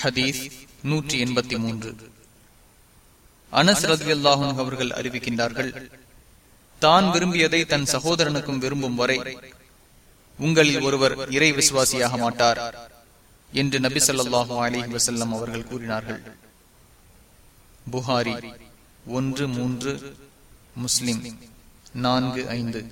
ஹதீஸ் நூற்றி எண்பத்தி மூன்று. அனஸ் ரதி அல்லாஹும் அவர்கள் அறிவிக்கின்றார்கள் தான் விரும்பியதை தன் சகோதரனுக்கும் விரும்பும் வரை உங்களில் ஒருவர் இறை விசுவாசியாக மாட்டார் என்று நபி சொல்லாஹு அலிஹி வசல்லம் அவர்கள் கூறினார்கள். புகாரி ஒன்று மூன்று முஸ்லிம் நான்கு ஐந்து.